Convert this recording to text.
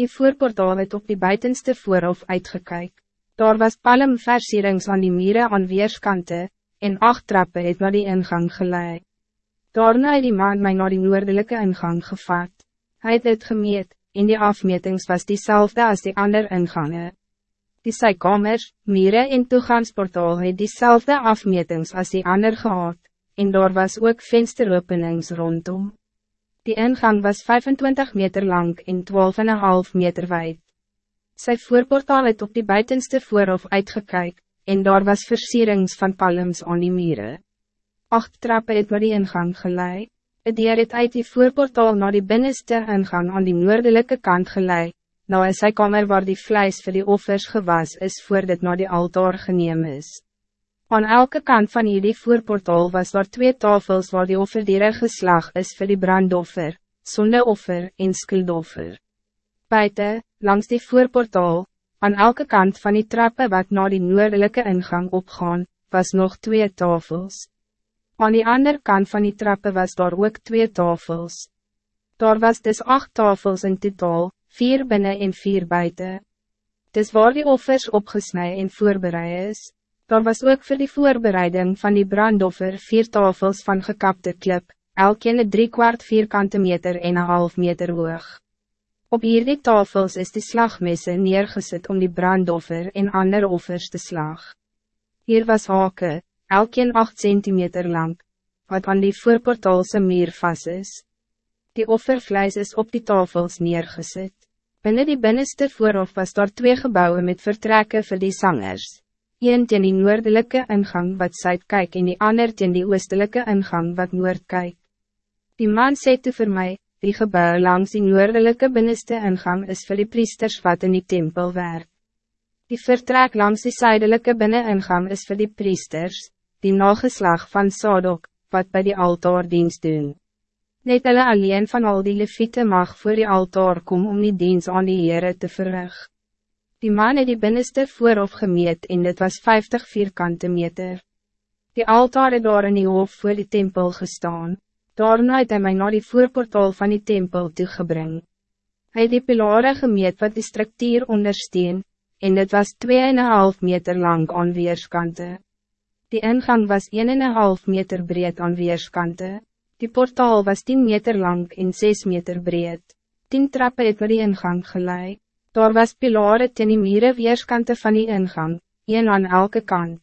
Die voorportaal het op die buitenste voorhof uitgekyk. Daar was palmversierings aan die mieren aan weerskante, en acht trappen het naar die ingang geleid. Daarna het die man mij naar die noordelijke ingang gevat. Hij het het gemeet, en die afmetings was diezelfde als die andere ingangen. Die sykamers, mire en toegangsportaal het diezelfde afmetings als die ander gehad, en daar was ook vensteropenings rondom. Die ingang was 25 meter lang en 12,5 meter wijd. Sy voorportaal het op die buitenste voorhof uitgekyk, en daar was versierings van palms aan die mire. Acht trappen het naar die ingang geleid. Het dier het uit die voorportaal naar die binnenste ingang aan die noordelijke kant geleid, nou is sy kamer waar die vlijs voor die offers gewas is voor dit naar die altaar geneem is. Aan elke kant van hierdie voorportaal was daar twee tafels waar die offerdiere geslag is voor die brandoffer, sondeoffer en skuldoffer. Buiten, langs die voorportaal, aan elke kant van die trappen wat naar die noordelijke ingang opgaan, was nog twee tafels. Aan die andere kant van die trappen was daar ook twee tafels. Daar was dus acht tafels in totaal, vier binnen en vier buiten. Dus waar die offers opgesnij en voorbereid is, daar was ook voor die voorbereiding van die brandoffer vier tafels van gekapte klip, elkeen drie kwart vierkante meter en een half meter hoog. Op hierdie tafels is die slagmesse neergezet om die brandoffer en andere offers te slag. Hier was hake, elkeen 8 centimeter lang, wat aan die voorportaalse muur vast is. Die offervleis is op die tafels neergezet. Binnen die binnenste voorhof was daar twee gebouwen met vertrekken voor die zangers. Een teen die noordelijke ingang wat zuid kyk en die ander teen die oostelijke ingang wat noord kyk. Die man sê toe vir my, die gebouw langs die noordelijke binnenste ingang is voor die priesters wat in die tempel werk. Die vertrek langs die zuidelijke binneningang is voor die priesters, die nageslag van Sadok, wat bij die altaar dienst doen. Net hulle alleen van al die leviete mag voor die altaar kom om die dienst aan die Heere te verrig. Die man het die binnenste voorhof gemeet en dit was 50 vierkante meter. Die altaar het daar in die hof voor die tempel gestaan. Daarna het hy my na die voorportaal van die tempel toegebring. Hy het die pilare gemeet wat die structuur ondersteun, en dit was 2,5 meter lang aan weerskante. Die ingang was 1,5 meter breed aan weerskante. Die portaal was 10 meter lang en 6 meter breed. 10 trappen het met die ingang geleid. Daar was pilare ten die mire weerskante van die ingang, een aan elke kant.